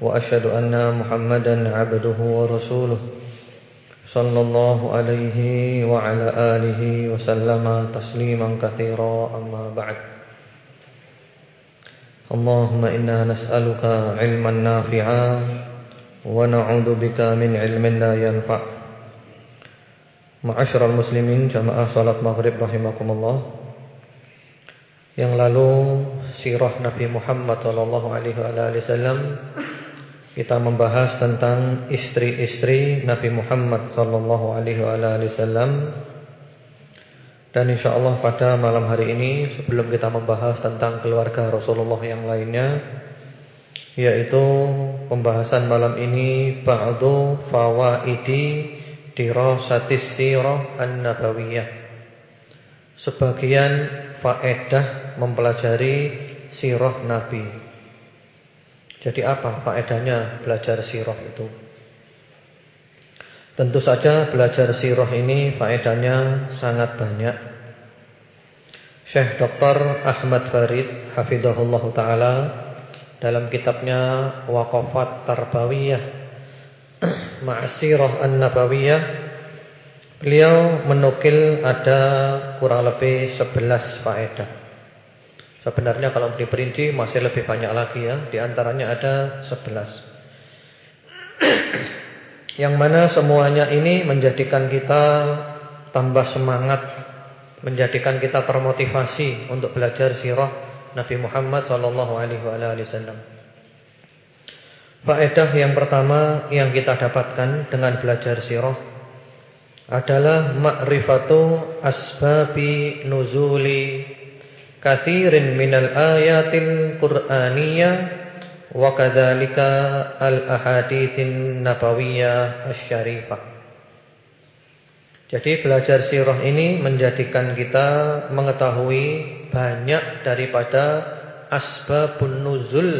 وأشهد أن محمدا عبده ورسوله صلى الله عليه وعلى آله وسلم تسليما كثيرا. أما بعد اللهم إنا نسألك علما نافعا ونعوذ بك من علم لا ينفع. معاشر المسلمين جماعة صلاة مغرب رحمكم الله. Yang lalu sirah Nabi Muhammad sallallahu alaihi wasallam kita membahas tentang istri-istri Nabi Muhammad sallallahu alaihi wasallam dan insyaallah pada malam hari ini sebelum kita membahas tentang keluarga Rasulullah yang lainnya yaitu pembahasan malam ini ba'du fawaidi dirasatis sirah an-nabawiyah sebagian faedah mempelajari sirah Nabi. Jadi apa faedahnya belajar sirah itu? Tentu saja belajar sirah ini faedahnya sangat banyak. Syekh Dr. Ahmad Farid hafizahullah taala dalam kitabnya Waqafat Tarbawiyah Ma'asirah An-Nabawiyah beliau menukil ada kurang lebih 11 faedah. Sebenarnya kalau diperinci masih lebih banyak lagi ya. Di antaranya ada 11. Yang mana semuanya ini menjadikan kita tambah semangat, menjadikan kita termotivasi untuk belajar sirah Nabi Muhammad sallallahu alaihi wasallam. Faedah yang pertama yang kita dapatkan dengan belajar sirah adalah ma'rifatu asbabi nuzuli kathirin minal ayatil qur'aniyah wa kadzalika al ahaditsin nabawiyah asy-syarifah. Jadi belajar sirah ini menjadikan kita mengetahui banyak daripada asbabun nuzul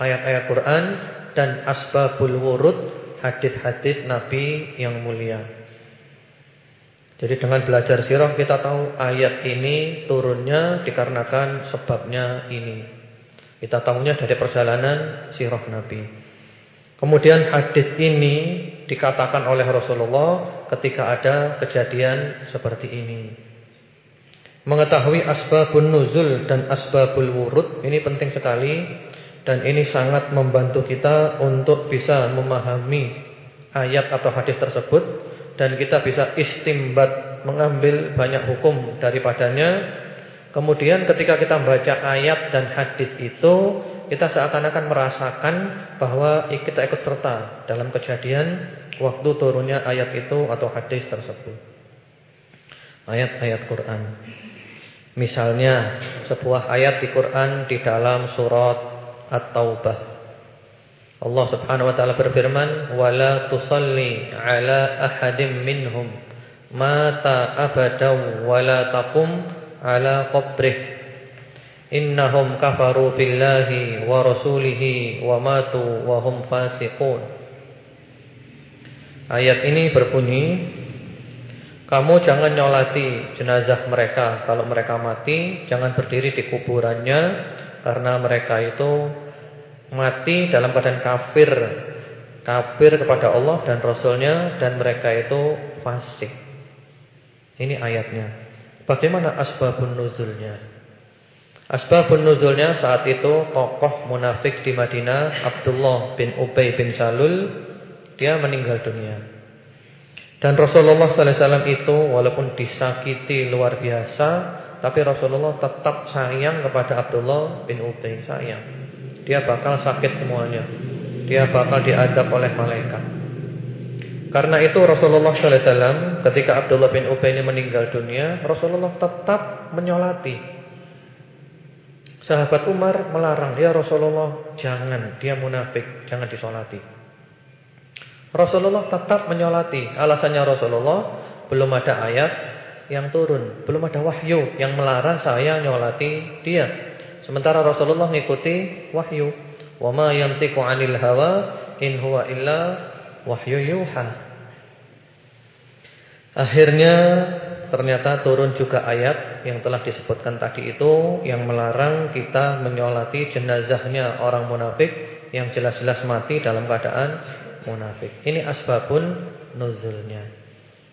ayat-ayat Quran dan asbabul wurud hadis-hadis Nabi yang mulia. Jadi dengan belajar sirah kita tahu ayat ini turunnya dikarenakan sebabnya ini. Kita tahunya dari perjalanan sirah Nabi. Kemudian hadis ini dikatakan oleh Rasulullah ketika ada kejadian seperti ini. Mengetahui asbabun nuzul dan asbabul wurud ini penting sekali dan ini sangat membantu kita untuk bisa memahami ayat atau hadis tersebut dan kita bisa istimbat mengambil banyak hukum daripadanya. Kemudian ketika kita membaca ayat dan hadis itu, kita seakan-akan merasakan bahwa kita ikut serta dalam kejadian waktu turunnya ayat itu atau hadis tersebut. Ayat-ayat Quran. Misalnya sebuah ayat di Quran di dalam surat At-Taubah Allah Subhanahu wa taala berfirman, "Wala tusalli ala ahadim minhum mata abadan wala taqum ala qabrih." Innahum kafaru billahi wa rasulihi wa matu wa hum fasiqun. Ayat ini berbunyi, kamu jangan nyolati jenazah mereka kalau mereka mati, jangan berdiri di kuburannya karena mereka itu mati dalam keadaan kafir kafir kepada Allah dan Rasulnya dan mereka itu fasik. Ini ayatnya. Bagaimana asbabun nuzulnya? Asbabun nuzulnya saat itu tokoh munafik di Madinah Abdullah bin Ubay bin Salul dia meninggal dunia. Dan Rasulullah sallallahu alaihi wasallam itu walaupun disakiti luar biasa, tapi Rasulullah tetap sayang kepada Abdullah bin Ubay, sayang dia bakal sakit semuanya. Dia bakal diadab oleh malaikat. Karena itu Rasulullah SAW ketika Abdullah bin Ubay ini meninggal dunia, Rasulullah tetap menyolati. Sahabat Umar melarang, "Ya Rasulullah, jangan, dia munafik, jangan disolati." Rasulullah tetap menyolati. Alasannya Rasulullah belum ada ayat yang turun, belum ada wahyu yang melarang saya nyolati dia. Sementara Rasulullah mengikuti wahyu. Wa ma yantiqu 'anil hawa in huwa illa wahyu yuha. Akhirnya ternyata turun juga ayat yang telah disebutkan tadi itu yang melarang kita menyolati jenazahnya orang munafik yang jelas-jelas mati dalam keadaan munafik. Ini asbabun nuzulnya.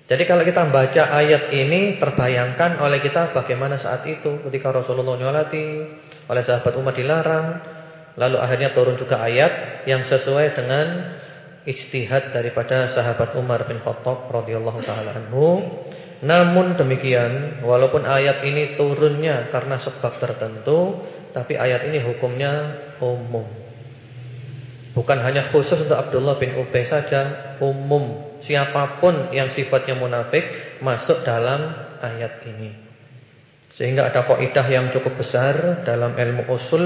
Jadi kalau kita baca ayat ini terbayangkan oleh kita bagaimana saat itu ketika Rasulullah nyolati, oleh sahabat umat dilarang, lalu akhirnya turun juga ayat yang sesuai dengan ijtihad daripada sahabat Umar bin Khattab radhiyallahu taala anhu namun demikian, walaupun ayat ini turunnya karena sebab tertentu, tapi ayat ini hukumnya umum. Bukan hanya khusus untuk Abdullah bin Ubay saja, umum. Siapa pun yang sifatnya munafik masuk dalam ayat ini. Sehingga ada kaidah yang cukup besar dalam ilmu usul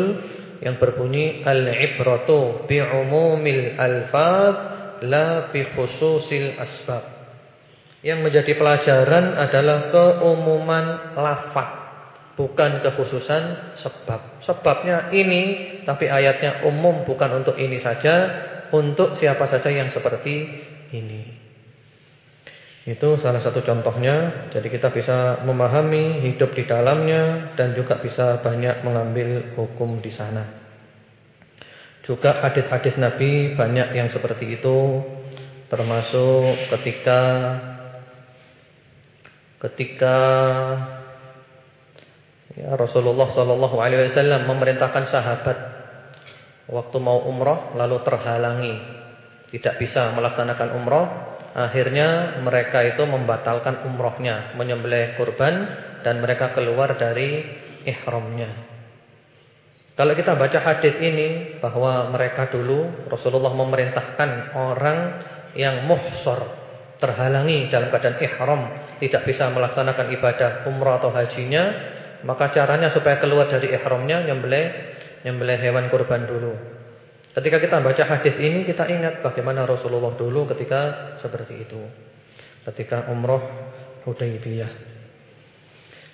yang berbunyi al-ibratu bi umumil alfaz la bi khususil asbab. Yang menjadi pelajaran adalah keumuman lafaz, bukan kekhususan sebab. Sebabnya ini, tapi ayatnya umum bukan untuk ini saja, untuk siapa saja yang seperti ini. Itu salah satu contohnya. Jadi kita bisa memahami hidup di dalamnya dan juga bisa banyak mengambil hukum di sana. Juga hadis-hadis Nabi banyak yang seperti itu, termasuk ketika ketika ya, Rasulullah Wasallam memerintahkan sahabat waktu mau umroh lalu terhalangi tidak bisa melaksanakan umroh akhirnya mereka itu membatalkan umrohnya menyembelih kurban dan mereka keluar dari ihramnya kalau kita baca hadis ini bahwa mereka dulu Rasulullah memerintahkan orang yang muhsor terhalangi dalam keadaan ihram tidak bisa melaksanakan ibadah umrah atau hajinya, maka caranya supaya keluar dari ihramnya nyembelih nyembelih hewan kurban dulu. Ketika kita baca hadis ini kita ingat bagaimana Rasulullah dulu ketika seperti itu. Ketika umrah Hudaybiyah.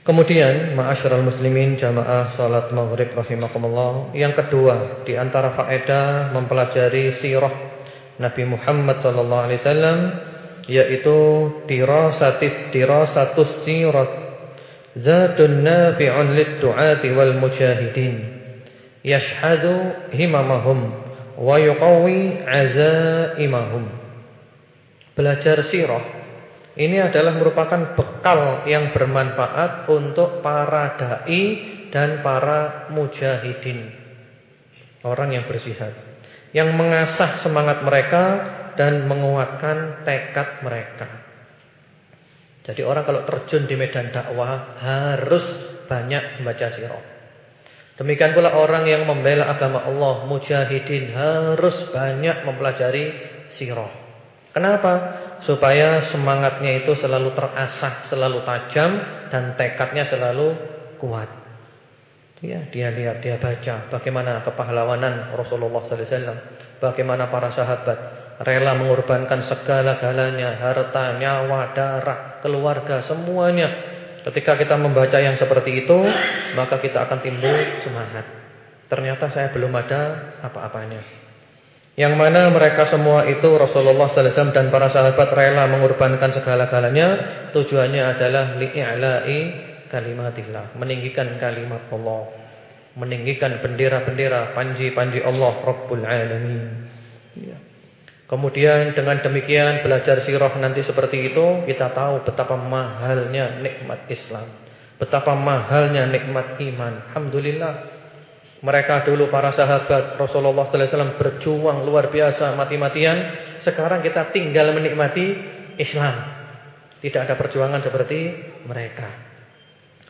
Kemudian ma'asyiral muslimin jamaah salat maghrib rahimakumullah. Yang kedua, di antara faedah mempelajari sirah Nabi Muhammad sallallahu alaihi wasallam yaitu dirasatis dirasatus sirat zadun nafi'un lid-du'ati wal mujahidin yashhadu himamahum wa yuqawi azaimahum belajar sirah ini adalah merupakan bekal yang bermanfaat untuk para dai dan para mujahidin orang yang berjihad yang mengasah semangat mereka dan menguatkan tekad mereka. Jadi orang kalau terjun di medan dakwah harus banyak membaca sirah. Demikian pula orang yang membela agama Allah, mujahidin harus banyak mempelajari sirah. Kenapa? Supaya semangatnya itu selalu terasah, selalu tajam dan tekadnya selalu kuat. Ya, dia lihat, dia baca bagaimana kepahlawanan Rasulullah wasallam, bagaimana para sahabat rela mengorbankan segala-galanya, harta, nyawa, darah, keluarga, semuanya. Ketika kita membaca yang seperti itu, maka kita akan timbul semangat. Ternyata saya belum ada apa-apanya. Yang mana mereka semua itu Rasulullah wasallam dan para sahabat rela mengorbankan segala-galanya, tujuannya adalah li'i'la'i kalimatillah, meninggikan kalimat Allah, meninggikan bendera-bendera panji-panji Allah Rabbul Alamin. Kemudian dengan demikian belajar sirah nanti seperti itu kita tahu betapa mahalnya nikmat Islam. Betapa mahalnya nikmat iman. Alhamdulillah. Mereka dulu para sahabat Rasulullah sallallahu alaihi wasallam berjuang luar biasa mati-matian. Sekarang kita tinggal menikmati Islam. Tidak ada perjuangan seperti mereka.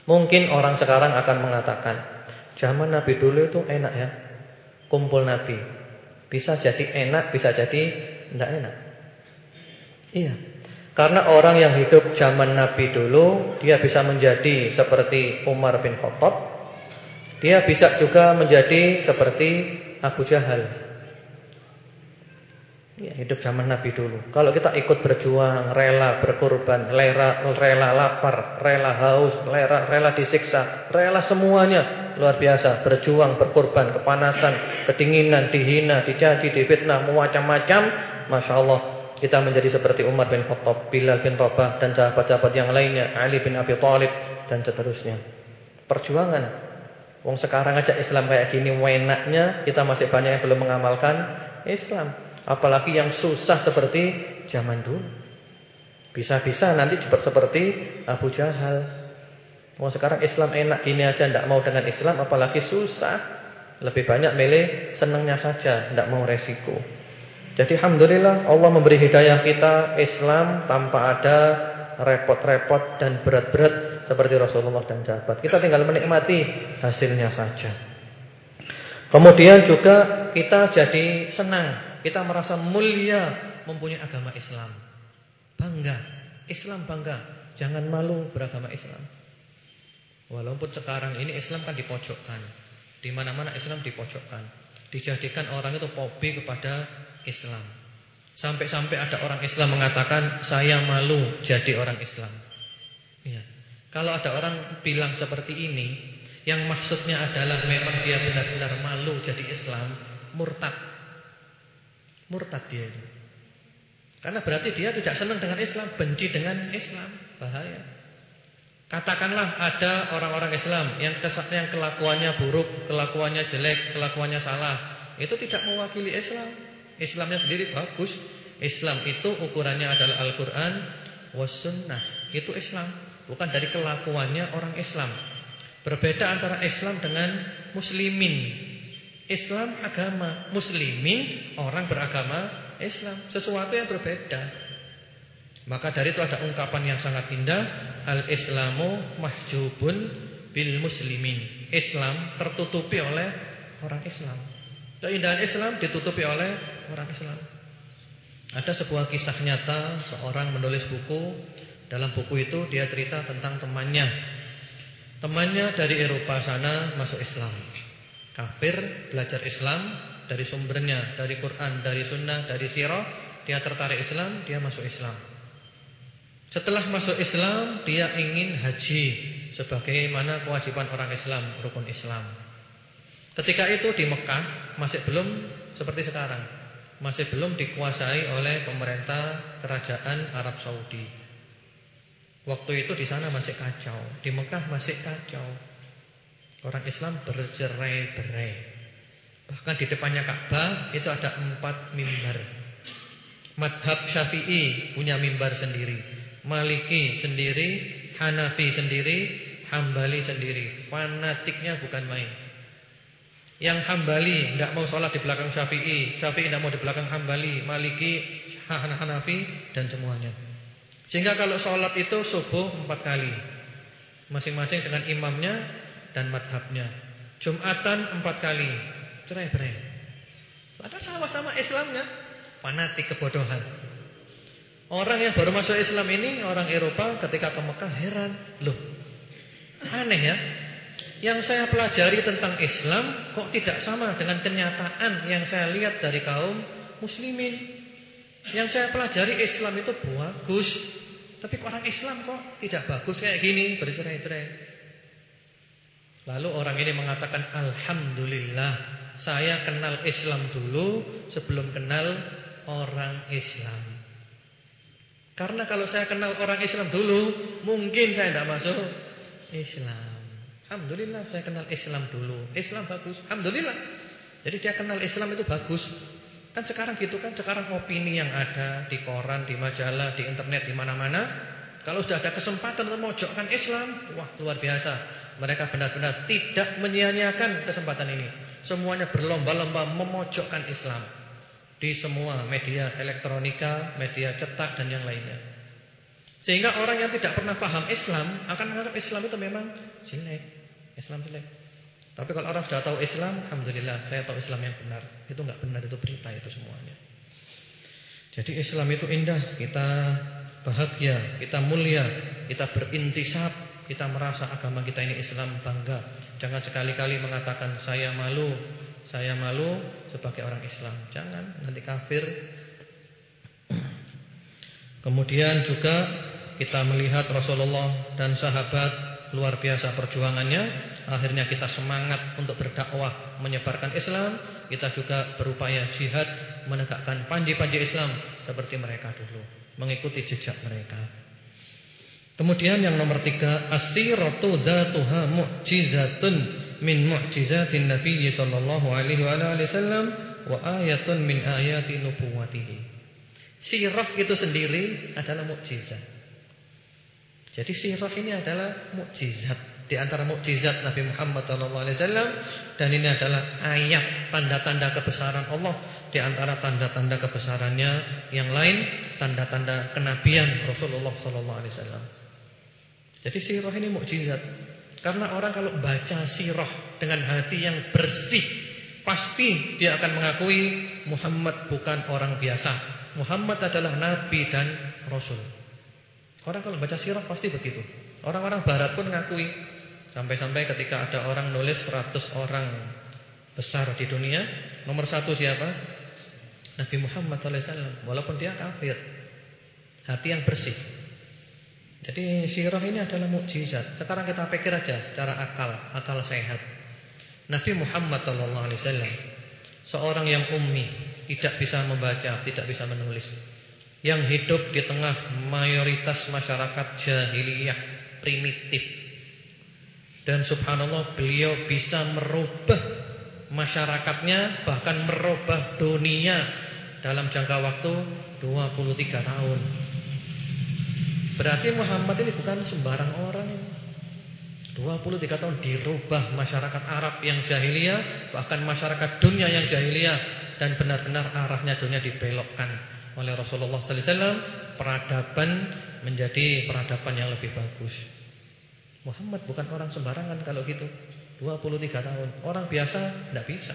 Mungkin orang sekarang akan mengatakan, zaman Nabi dulu itu enak ya. Kumpul Nabi. Bisa jadi enak, bisa jadi tidak enak. Iya. Karena orang yang hidup zaman Nabi dulu, dia bisa menjadi seperti Umar bin Khattab. Dia bisa juga menjadi seperti Abu Jahal. Ya, hidup zaman Nabi dulu. Kalau kita ikut berjuang, rela berkorban, rela, rela lapar, rela haus, rela, rela disiksa, rela semuanya. Luar biasa, berjuang, berkorban, kepanasan, kedinginan, dihina, dicaci, difitnah, macam-macam. Masya Allah, kita menjadi seperti Umar bin Khattab, Bilal bin Rabah, dan sahabat-sahabat yang lainnya, Ali bin Abi Thalib, dan seterusnya. Perjuangan. Wong sekarang aja Islam kayak gini, enaknya kita masih banyak yang belum mengamalkan Islam. Apalagi yang susah seperti zaman dulu. Bisa-bisa nanti juga seperti Abu Jahal. Mau sekarang Islam enak gini aja tidak mau dengan Islam apalagi susah. Lebih banyak milih senangnya saja, tidak mau resiko. Jadi alhamdulillah Allah memberi hidayah kita Islam tanpa ada repot-repot dan berat-berat seperti Rasulullah dan sahabat. Kita tinggal menikmati hasilnya saja. Kemudian juga kita jadi senang kita merasa mulia mempunyai agama Islam. Bangga. Islam bangga. Jangan malu beragama Islam. Walaupun sekarang ini Islam kan dipojokkan. Di mana-mana Islam dipojokkan. Dijadikan orang itu pobi kepada Islam. Sampai-sampai ada orang Islam mengatakan saya malu jadi orang Islam. Ya. Kalau ada orang bilang seperti ini, yang maksudnya adalah memang dia benar-benar malu jadi Islam, murtad. Murtad dia itu. Karena berarti dia tidak senang dengan Islam, benci dengan Islam, bahaya. Katakanlah ada orang-orang Islam yang yang kelakuannya buruk, kelakuannya jelek, kelakuannya salah, itu tidak mewakili Islam. Islamnya sendiri bagus. Islam itu ukurannya adalah Al-Qur'an was sunnah. Itu Islam, bukan dari kelakuannya orang Islam. Berbeda antara Islam dengan muslimin. Islam agama, muslimin orang beragama Islam, sesuatu yang berbeda. Maka dari itu ada ungkapan yang sangat indah, al-islamu mahjubun bil muslimin. Islam tertutupi oleh orang Islam. Keindahan Islam ditutupi oleh orang Islam. Ada sebuah kisah nyata seorang menulis buku. Dalam buku itu dia cerita tentang temannya. Temannya dari Eropa sana masuk Islam. Kafir belajar Islam dari sumbernya, dari Quran, dari sunnah, dari sirah, dia tertarik Islam, dia masuk Islam. Setelah masuk Islam, dia ingin haji sebagaimana kewajiban orang Islam, rukun Islam. Ketika itu di Mekah masih belum seperti sekarang. Masih belum dikuasai oleh pemerintah kerajaan Arab Saudi. Waktu itu di sana masih kacau, di Mekah masih kacau. Orang Islam bercerai-berai. Bahkan di depannya Ka'bah itu ada empat mimbar. Madhab Syafi'i punya mimbar sendiri. Maliki sendiri, Hanafi sendiri, Hambali sendiri. Fanatiknya bukan main. Yang Hambali tidak mau sholat di belakang Syafi'i, Syafi'i tidak mau di belakang Hambali, Maliki, Hanafi dan semuanya. Sehingga kalau sholat itu subuh empat kali, masing-masing dengan imamnya dan madhabnya. Jumatan empat kali. Cerai-berai. Ada sama-sama Islamnya. Fanatik kebodohan. Orang yang baru masuk Islam ini, orang Eropa ketika ke Mekah heran. Loh, aneh ya. Yang saya pelajari tentang Islam kok tidak sama dengan kenyataan yang saya lihat dari kaum muslimin. Yang saya pelajari Islam itu bagus. Tapi orang Islam kok tidak bagus kayak gini, bercerai-berai. Lalu orang ini mengatakan Alhamdulillah Saya kenal Islam dulu Sebelum kenal orang Islam Karena kalau saya kenal orang Islam dulu Mungkin saya tidak masuk Islam Alhamdulillah saya kenal Islam dulu Islam bagus Alhamdulillah Jadi dia kenal Islam itu bagus Kan sekarang gitu kan Sekarang opini yang ada Di koran, di majalah, di internet, di mana-mana Kalau sudah ada kesempatan untuk memojokkan Islam Wah luar biasa mereka benar-benar tidak menyia-nyiakan kesempatan ini. Semuanya berlomba-lomba memojokkan Islam di semua media elektronika, media cetak dan yang lainnya. Sehingga orang yang tidak pernah paham Islam akan menganggap Islam itu memang jelek. Islam jelek. Tapi kalau orang sudah tahu Islam, alhamdulillah saya tahu Islam yang benar. Itu enggak benar itu berita itu semuanya. Jadi Islam itu indah, kita bahagia, kita mulia, kita berintisab kita merasa agama kita ini Islam bangga. Jangan sekali-kali mengatakan saya malu, saya malu sebagai orang Islam. Jangan, nanti kafir. Kemudian juga kita melihat Rasulullah dan sahabat luar biasa perjuangannya. Akhirnya kita semangat untuk berdakwah menyebarkan Islam. Kita juga berupaya jihad menegakkan panji-panji Islam seperti mereka dulu, mengikuti jejak mereka. Kemudian yang nomor tiga asiratu datuha mu'jizatun min mu'jizatin Nabi sallallahu alaihi wasallam wa ayatun min ayati nubuwatihi. Sirah itu sendiri adalah mukjizat. Jadi sirah ini adalah mukjizat di antara mukjizat Nabi Muhammad sallallahu alaihi wasallam dan ini adalah ayat tanda-tanda kebesaran Allah di antara tanda-tanda kebesarannya yang lain tanda-tanda kenabian Rasulullah sallallahu alaihi wasallam. Jadi sirah ini mukjizat. Karena orang kalau baca sirah dengan hati yang bersih, pasti dia akan mengakui Muhammad bukan orang biasa. Muhammad adalah nabi dan rasul. Orang kalau baca sirah pasti begitu. Orang-orang barat pun mengakui. Sampai-sampai ketika ada orang nulis 100 orang besar di dunia, nomor satu siapa? Nabi Muhammad SAW. Walaupun dia kafir. Hati yang bersih. Jadi sirah ini adalah mukjizat. Sekarang kita pikir aja cara akal, akal sehat. Nabi Muhammad SAW seorang yang ummi, tidak bisa membaca, tidak bisa menulis. Yang hidup di tengah mayoritas masyarakat jahiliyah primitif. Dan subhanallah beliau bisa merubah masyarakatnya bahkan merubah dunia dalam jangka waktu 23 tahun. Berarti Muhammad ini bukan sembarang orang ini. 23 tahun dirubah masyarakat Arab yang jahiliyah, bahkan masyarakat dunia yang jahiliyah dan benar-benar arahnya dunia dibelokkan oleh Rasulullah sallallahu alaihi wasallam, peradaban menjadi peradaban yang lebih bagus. Muhammad bukan orang sembarangan kalau gitu. 23 tahun. Orang biasa tidak bisa.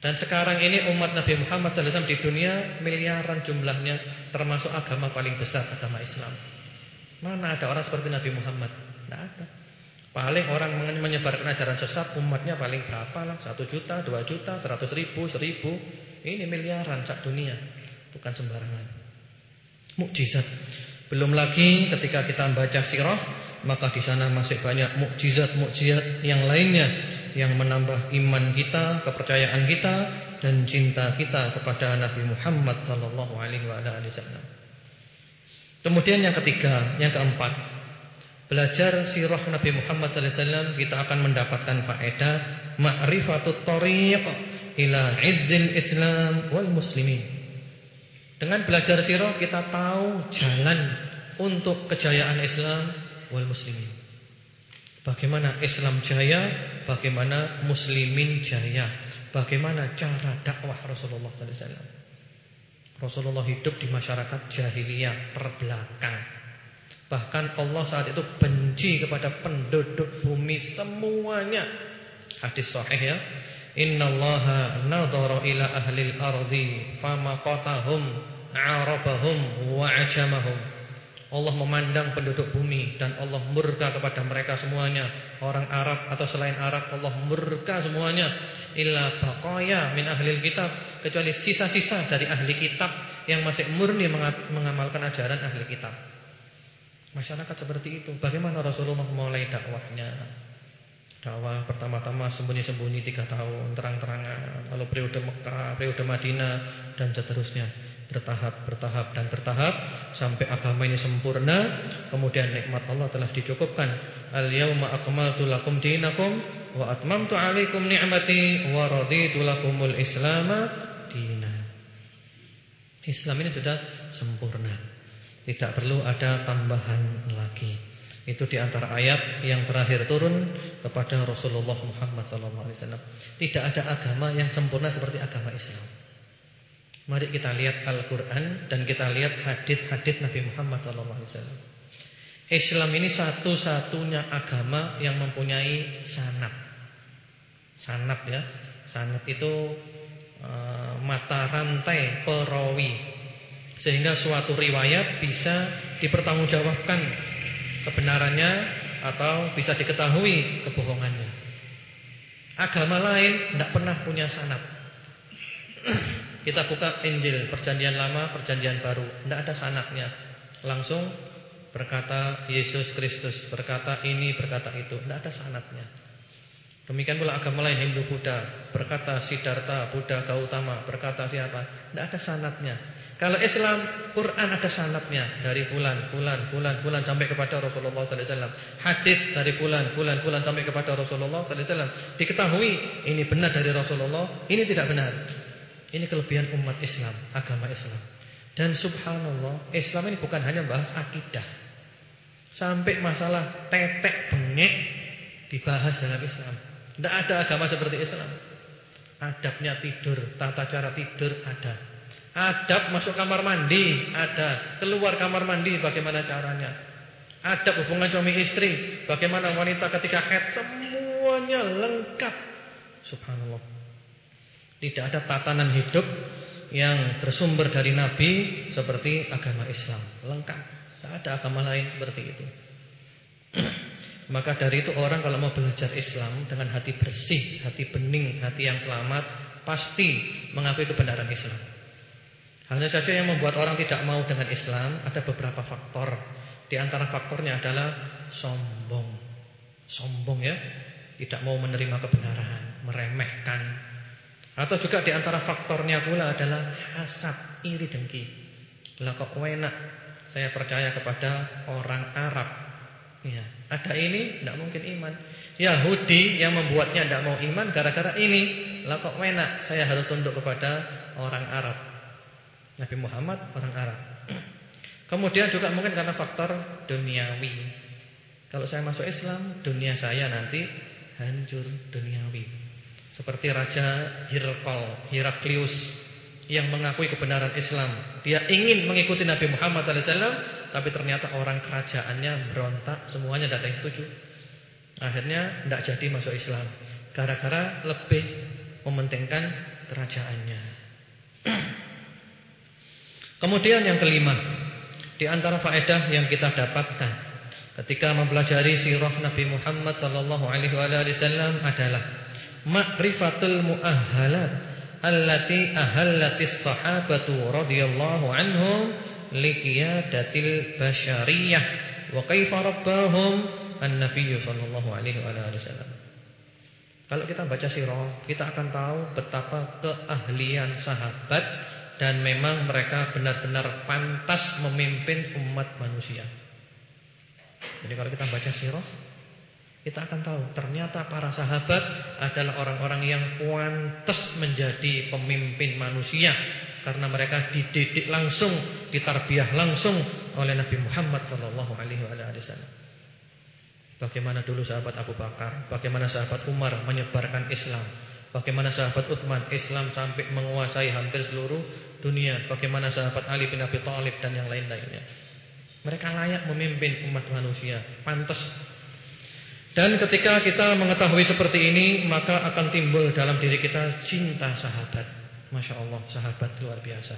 Dan sekarang ini umat Nabi Muhammad SAW di dunia miliaran jumlahnya termasuk agama paling besar agama Islam. Mana ada orang seperti Nabi Muhammad? Tidak ada. Paling orang menyebarkan ajaran sesat umatnya paling berapa lah? Satu juta, dua juta, seratus ribu, seribu. Ini miliaran sak dunia. Bukan sembarangan. Mukjizat. Belum lagi ketika kita membaca sirah, maka di sana masih banyak mukjizat-mukjizat yang lainnya yang menambah iman kita, kepercayaan kita dan cinta kita kepada Nabi Muhammad sallallahu alaihi wasallam. Kemudian yang ketiga, yang keempat, belajar sirah Nabi Muhammad SAW kita akan mendapatkan faedah ma'rifatut tariq ila izzil Islam wal muslimin. Dengan belajar sirah kita tahu jalan untuk kejayaan Islam wal muslimin. Bagaimana Islam jaya, bagaimana muslimin jaya, bagaimana cara dakwah Rasulullah sallallahu alaihi wasallam. Rasulullah hidup di masyarakat jahiliyah terbelakang. Bahkan Allah saat itu benci kepada penduduk bumi semuanya. Hadis sahih ya. Innallaha nadhara ila ahli al-ardi famaqatahum 'arabahum wa 'ajamahum. Allah memandang penduduk bumi dan Allah murka kepada mereka semuanya. Orang Arab atau selain Arab Allah murka semuanya. Illa baqaya min ahli kitab kecuali sisa-sisa dari ahli kitab yang masih murni mengamalkan ajaran ahli kitab. Masyarakat seperti itu. Bagaimana Rasulullah mulai dakwahnya? Dakwah pertama-tama sembunyi-sembunyi tiga tahun, terang-terangan, lalu periode Mekah, periode Madinah dan seterusnya bertahap, bertahap dan bertahap sampai agama ini sempurna. Kemudian nikmat Allah telah dicukupkan. Al-yauma akmaltu lakum dinakum wa atmamtu 'alaikum ni'mati wa raditu lakumul Islama dina. Islam ini sudah sempurna. Tidak perlu ada tambahan lagi. Itu di antara ayat yang terakhir turun kepada Rasulullah Muhammad SAW. Tidak ada agama yang sempurna seperti agama Islam. Mari kita lihat Al-Quran dan kita lihat hadith-hadith Nabi Muhammad SAW. Islam ini satu-satunya agama yang mempunyai sanat. Sanat ya. Sanat itu e, mata rantai perawi. Sehingga suatu riwayat bisa dipertanggungjawabkan kebenarannya atau bisa diketahui kebohongannya. Agama lain tidak pernah punya sanad. Kita buka Injil Perjanjian Lama, Perjanjian Baru, tidak ada sanatnya. Langsung berkata Yesus Kristus, berkata ini, berkata itu, tidak ada sanatnya. Demikian pula agama lain Hindu Buddha berkata Siddhartha Buddha Gautama berkata siapa? Tidak ada sanatnya. Kalau Islam Quran ada sanatnya dari bulan, bulan, bulan, bulan sampai kepada Rasulullah sallallahu alaihi. Hadis dari bulan, bulan, bulan sampai kepada Rasulullah wasallam. Diketahui ini benar dari Rasulullah, ini tidak benar. Ini kelebihan umat Islam, agama Islam. Dan subhanallah, Islam ini bukan hanya bahas akidah. Sampai masalah tetek bengek dibahas dalam Islam. Tidak ada agama seperti Islam. Adabnya tidur, tata cara tidur ada. Adab masuk kamar mandi ada. Keluar kamar mandi bagaimana caranya. Adab hubungan suami istri, bagaimana wanita ketika haid semuanya lengkap. Subhanallah. Tidak ada tatanan hidup yang bersumber dari Nabi seperti agama Islam. Lengkap. Tidak ada agama lain seperti itu. Maka dari itu orang kalau mau belajar Islam dengan hati bersih, hati bening, hati yang selamat, pasti mengakui kebenaran Islam. Hanya saja yang membuat orang tidak mau dengan Islam ada beberapa faktor. Di antara faktornya adalah sombong. Sombong ya, tidak mau menerima kebenaran, meremehkan. Atau juga di antara faktornya pula adalah hasad, iri dengki. Lah kok enak saya percaya kepada orang Arab Ya, ada ini tidak mungkin iman. Yahudi yang membuatnya tidak mau iman gara-gara ini. Lah kok enak saya harus tunduk kepada orang Arab. Nabi Muhammad orang Arab. Kemudian juga mungkin karena faktor duniawi. Kalau saya masuk Islam, dunia saya nanti hancur duniawi. Seperti Raja Hirkal, Heraklius yang mengakui kebenaran Islam. Dia ingin mengikuti Nabi Muhammad SAW tapi ternyata orang kerajaannya berontak, semuanya yang setuju. Akhirnya tidak jadi masuk Islam. Gara-gara lebih mementingkan kerajaannya. Kemudian yang kelima, di antara faedah yang kita dapatkan ketika mempelajari sirah Nabi Muhammad sallallahu alaihi wasallam adalah ma'rifatul muahhalat allati ahallatis sahabatu radhiyallahu anhum liqiyadatil basyariyah wa kaifa rabbahum an-nabiy sallallahu alaihi wasallam. Kalau kita baca sirah, kita akan tahu betapa keahlian sahabat dan memang mereka benar-benar pantas memimpin umat manusia. Jadi kalau kita baca sirah, kita akan tahu ternyata para sahabat adalah orang-orang yang pantas menjadi pemimpin manusia karena mereka dididik langsung, ditarbiah langsung oleh Nabi Muhammad wasallam. Bagaimana dulu sahabat Abu Bakar, bagaimana sahabat Umar menyebarkan Islam, bagaimana sahabat Utsman Islam sampai menguasai hampir seluruh dunia, bagaimana sahabat Ali bin Abi Thalib dan yang lain-lainnya. Mereka layak memimpin umat manusia, pantas. Dan ketika kita mengetahui seperti ini, maka akan timbul dalam diri kita cinta sahabat. Masya Allah sahabat luar biasa.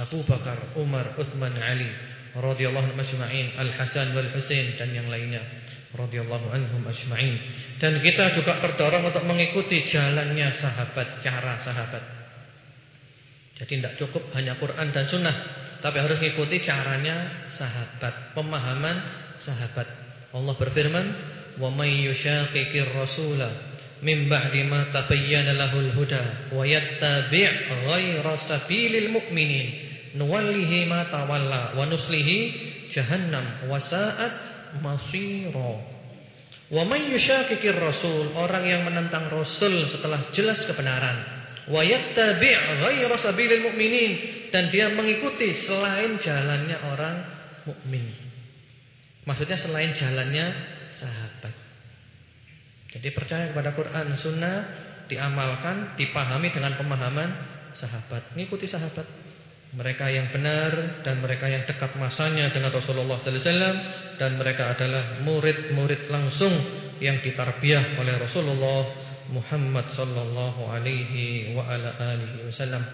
Abu Bakar, Umar, Uthman, Ali radhiyallahu anhum ajma'in Al-Hasan wal Husain dan yang lainnya radhiyallahu anhum ajma'in. Dan kita juga terdorong untuk mengikuti jalannya sahabat cara sahabat. Jadi tidak cukup hanya Quran dan Sunnah tapi harus mengikuti caranya sahabat pemahaman sahabat. Allah berfirman ba'di ma tabayyana lahul huda wa yattabi' ghayra sabilil mu'minin. Nuwallihi ma tawalla wa nuslihi jahannam wa sa'at masira. Wa man yushaqiqir rasul orang yang menentang rasul setelah jelas kebenaran. Yattabi' ghayra sabilil mu'minin dan dia mengikuti selain jalannya orang mukmin. Maksudnya selain jalannya sahabat jadi percaya kepada Quran, Sunnah diamalkan, dipahami dengan pemahaman sahabat. Mengikuti sahabat. Mereka yang benar dan mereka yang dekat masanya dengan Rasulullah wasallam dan mereka adalah murid-murid langsung yang ditarbiyah oleh Rasulullah Muhammad sallallahu alaihi wasallam.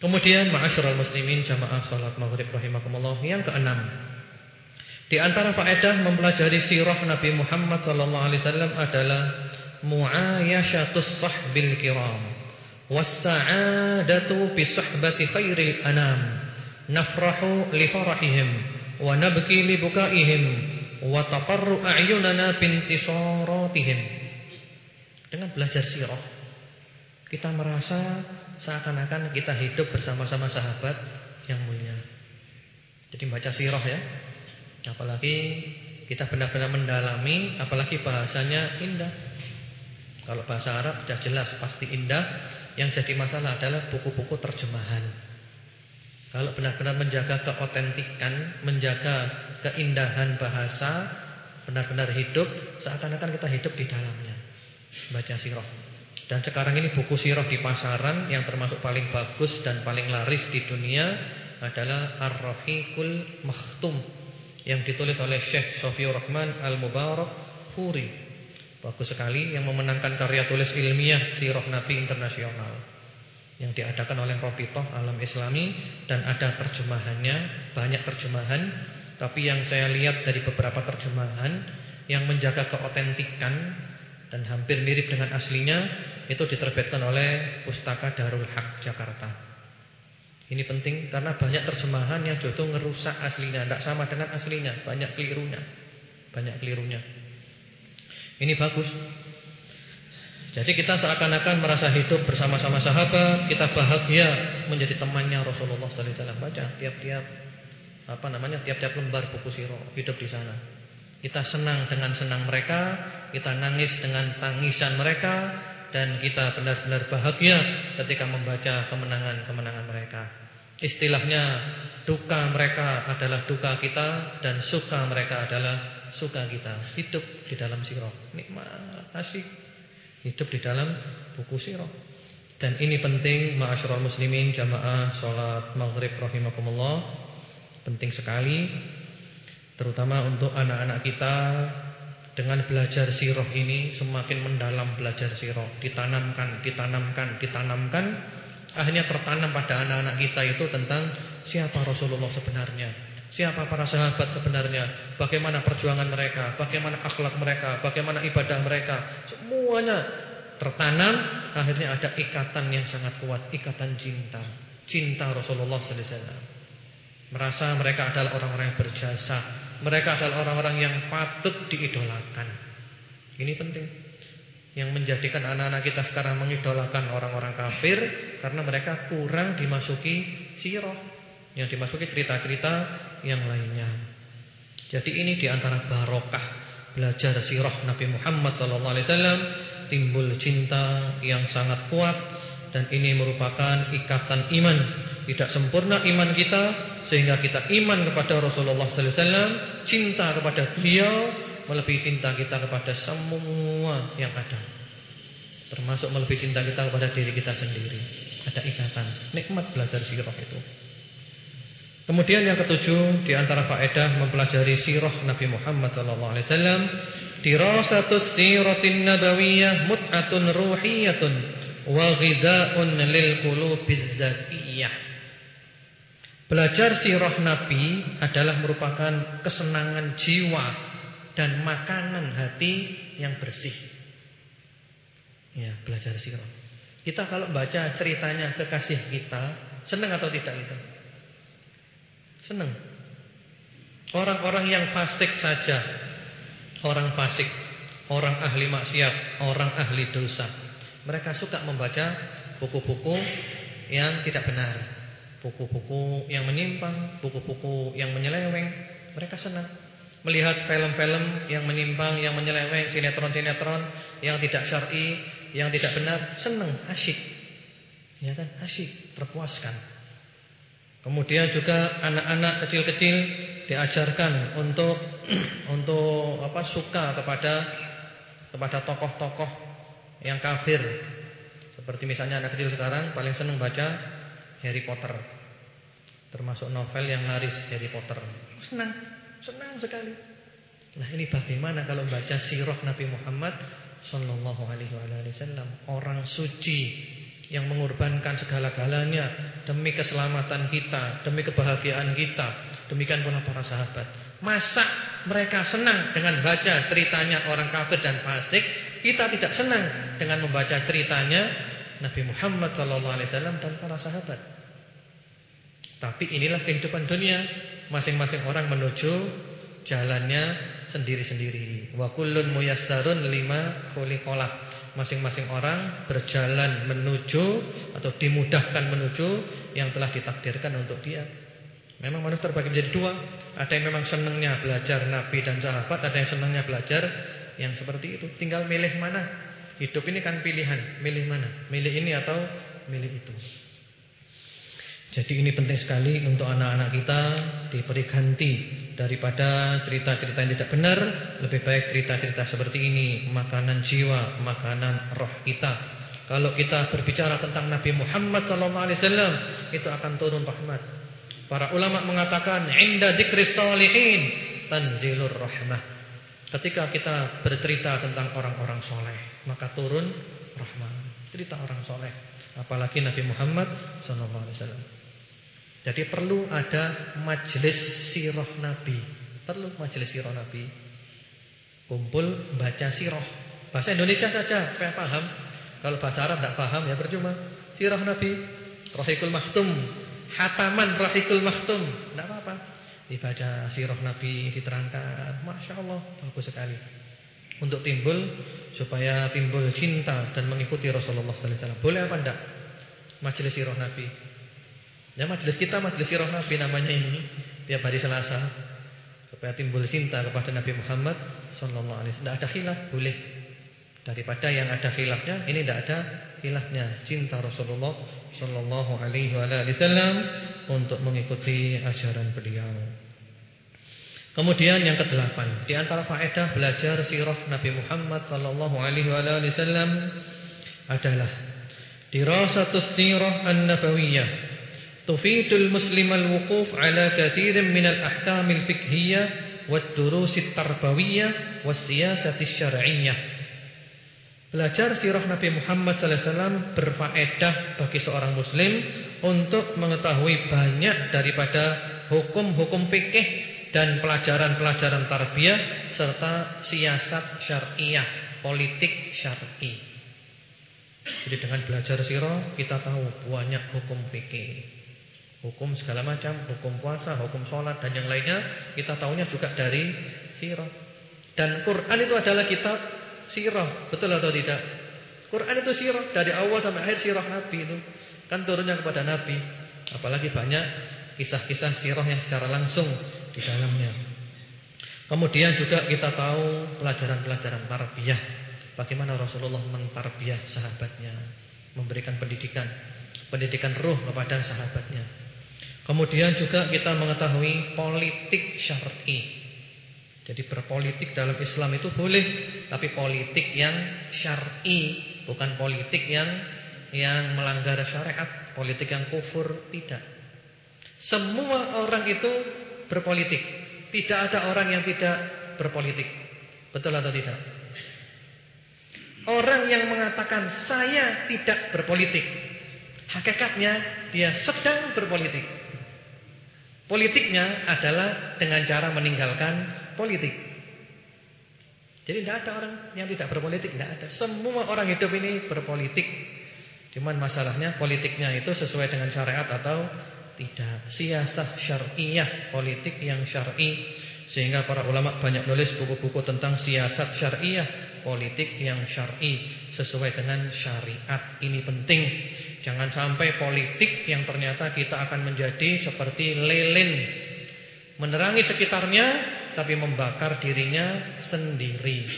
Kemudian ma'asyiral muslimin jamaah salat maghrib rahimakumullah yang keenam. Di antara faedah mempelajari sirah Nabi Muhammad sallallahu alaihi wasallam adalah muayashatus sahbil kiram was-sa'adatu bi suhbati khairil anam. Nafrahu li farahihim wa nabki li bukaihim wa taqarru a'yunana bintisaratihim. Dengan belajar sirah kita merasa seakan-akan kita hidup bersama-sama sahabat yang mulia. Jadi baca sirah ya. Apalagi kita benar-benar mendalami, apalagi bahasanya indah. Kalau bahasa Arab sudah jelas pasti indah, yang jadi masalah adalah buku-buku terjemahan. Kalau benar-benar menjaga keotentikan, menjaga keindahan bahasa, benar-benar hidup, seakan-akan kita hidup di dalamnya. Baca sirah. Dan sekarang ini buku sirah di pasaran yang termasuk paling bagus dan paling laris di dunia adalah Ar-Rahiqul Makhtum yang ditulis oleh Syekh Sofiur Rahman Al-Mubarak Furi. Bagus sekali yang memenangkan karya tulis ilmiah Sirah Nabi Internasional yang diadakan oleh Robitoh Alam Islami dan ada terjemahannya, banyak terjemahan, tapi yang saya lihat dari beberapa terjemahan yang menjaga keotentikan dan hampir mirip dengan aslinya itu diterbitkan oleh Pustaka Darul Haq Jakarta. Ini penting karena banyak terjemahan yang justru ngerusak aslinya, tidak sama dengan aslinya, banyak kelirunya. Banyak kelirunya. Ini bagus. Jadi kita seakan-akan merasa hidup bersama-sama sahabat, kita bahagia menjadi temannya Rasulullah sallallahu alaihi wasallam. Baca tiap-tiap apa namanya? tiap-tiap lembar buku sirah, hidup di sana. Kita senang dengan senang mereka, kita nangis dengan tangisan mereka, dan kita benar-benar bahagia ketika membaca kemenangan-kemenangan mereka. Istilahnya duka mereka adalah duka kita dan suka mereka adalah suka kita. Hidup di dalam sirah, nikmat, asik. Hidup di dalam buku sirah. Dan ini penting ma'asyiral muslimin jamaah salat maghrib rahimakumullah. Penting sekali terutama untuk anak-anak kita dengan belajar sirah ini semakin mendalam belajar sirah, ditanamkan, ditanamkan, ditanamkan, akhirnya tertanam pada anak-anak kita itu tentang siapa Rasulullah sebenarnya, siapa para sahabat sebenarnya, bagaimana perjuangan mereka, bagaimana akhlak mereka, bagaimana ibadah mereka, semuanya tertanam, akhirnya ada ikatan yang sangat kuat, ikatan cinta, cinta Rasulullah wasallam. Merasa mereka adalah orang-orang yang berjasa, mereka adalah orang-orang yang patut diidolakan. Ini penting. Yang menjadikan anak-anak kita sekarang mengidolakan orang-orang kafir karena mereka kurang dimasuki sirah, yang dimasuki cerita-cerita yang lainnya. Jadi ini di antara barokah belajar sirah Nabi Muhammad SAW timbul cinta yang sangat kuat dan ini merupakan ikatan iman. Tidak sempurna iman kita sehingga kita iman kepada Rasulullah sallallahu alaihi wasallam, cinta kepada beliau melebihi cinta kita kepada semua yang ada. Termasuk melebihi cinta kita kepada diri kita sendiri. Ada ikatan. Nikmat belajar sirah itu. Kemudian yang ketujuh di antara faedah mempelajari sirah Nabi Muhammad sallallahu alaihi wasallam, dirasatus siratin nabawiyah mut'atun ruhiyatun wa ghidha'un lil qulubiz zakiyah. Belajar sirah Nabi adalah merupakan kesenangan jiwa dan makanan hati yang bersih. Ya, belajar sirah. Kita kalau baca ceritanya kekasih kita, senang atau tidak kita? Senang. Orang-orang yang fasik saja, orang fasik, orang ahli maksiat, orang ahli dosa. Mereka suka membaca buku-buku yang tidak benar buku-buku yang menyimpang, buku-buku yang menyeleweng, mereka senang. Melihat film-film yang menyimpang, yang menyeleweng, sinetron-sinetron yang tidak syar'i, yang tidak benar, senang, asyik. Ya kan? Asyik, terpuaskan. Kemudian juga anak-anak kecil-kecil diajarkan untuk untuk apa suka kepada kepada tokoh-tokoh yang kafir. Seperti misalnya anak kecil sekarang paling senang baca Harry Potter. Termasuk novel yang laris Harry Potter. Senang, senang sekali. Nah ini bagaimana kalau baca sirah Nabi Muhammad Sallallahu alaihi wasallam Orang suci yang mengorbankan segala-galanya demi keselamatan kita, demi kebahagiaan kita. Demikian pula para sahabat. Masa mereka senang dengan baca ceritanya orang kafir dan fasik, kita tidak senang dengan membaca ceritanya Nabi Muhammad SAW dan para sahabat. Tapi inilah kehidupan dunia, masing-masing orang menuju jalannya sendiri-sendiri. Wa kullun muyassarun lima khuliqalah. Masing-masing orang berjalan menuju atau dimudahkan menuju yang telah ditakdirkan untuk dia. Memang manusia terbagi menjadi dua. Ada yang memang senangnya belajar Nabi dan sahabat, ada yang senangnya belajar yang seperti itu. Tinggal milih mana. Hidup ini kan pilihan, milih mana? Milih ini atau milih itu. Jadi ini penting sekali untuk anak-anak kita diberi ganti daripada cerita-cerita yang tidak benar, lebih baik cerita-cerita seperti ini, makanan jiwa, makanan roh kita. Kalau kita berbicara tentang Nabi Muhammad SAW, itu akan turun rahmat. Para ulama mengatakan, "Inda dzikris salihin tanzilur rahmah." Ketika kita bercerita tentang orang-orang soleh, maka turun rahmat. Cerita orang soleh, apalagi Nabi Muhammad SAW. Jadi perlu ada majelis sirah Nabi. Perlu majelis sirah Nabi. Kumpul baca sirah. Bahasa Indonesia saja supaya paham. Kalau bahasa Arab tidak paham ya percuma. Sirah Nabi, Rahikul Maktum, hataman Rahikul Maktum, tidak apa-apa. Dibaca sirah Nabi diterangkan, masya Allah bagus sekali. Untuk timbul supaya timbul cinta dan mengikuti Rasulullah Wasallam. Boleh apa tidak? Majelis sirah Nabi. Ya majelis kita majelis sirah Nabi namanya ini tiap hari Selasa supaya timbul cinta kepada Nabi Muhammad sallallahu alaihi wasallam. Tidak ada khilaf, boleh. Daripada yang ada khilafnya, ini tidak ada khilafnya. Cinta Rasulullah sallallahu alaihi wasallam untuk mengikuti ajaran beliau. Kemudian yang kedelapan, di antara faedah belajar sirah Nabi Muhammad sallallahu alaihi wasallam adalah dirasatus sirah an-nabawiyah tufidul muslim al-wuquf ala kathirin min al-ahkam al-fiqhiyah wad-durus at-tarbawiyah was-siyasat asy-syar'iyyah. Belajar sirah Nabi Muhammad wasallam berfaedah bagi seorang muslim untuk mengetahui banyak daripada hukum-hukum fikih dan pelajaran-pelajaran tarbiyah serta siasat syariah, politik syar'i. Jadi dengan belajar sirah kita tahu banyak hukum fikih. Hukum segala macam, hukum puasa, hukum sholat dan yang lainnya kita tahunya juga dari sirah. Dan Quran itu adalah kitab sirah, betul atau tidak? Quran itu sirah dari awal sampai akhir sirah Nabi itu kan turunnya kepada Nabi. Apalagi banyak kisah-kisah sirah yang secara langsung di dalamnya. Kemudian juga kita tahu pelajaran-pelajaran tarbiyah. Bagaimana Rasulullah mentarbiyah sahabatnya, memberikan pendidikan, pendidikan ruh kepada sahabatnya. Kemudian juga kita mengetahui politik syar'i. Jadi berpolitik dalam Islam itu boleh, tapi politik yang syar'i, bukan politik yang yang melanggar syariat, politik yang kufur tidak. Semua orang itu berpolitik. Tidak ada orang yang tidak berpolitik. Betul atau tidak? Orang yang mengatakan saya tidak berpolitik, hakikatnya dia sedang berpolitik. Politiknya adalah dengan cara meninggalkan politik. Jadi tidak ada orang yang tidak berpolitik, tidak ada. Semua orang hidup ini berpolitik. Cuman masalahnya politiknya itu sesuai dengan syariat atau tidak. Siasah syariah, politik yang syar'i. Sehingga para ulama banyak nulis buku-buku tentang siasat syariah, politik yang syar'i sesuai dengan syariat. Ini penting. Jangan sampai politik yang ternyata kita akan menjadi seperti lilin. Menerangi sekitarnya tapi membakar dirinya sendiri.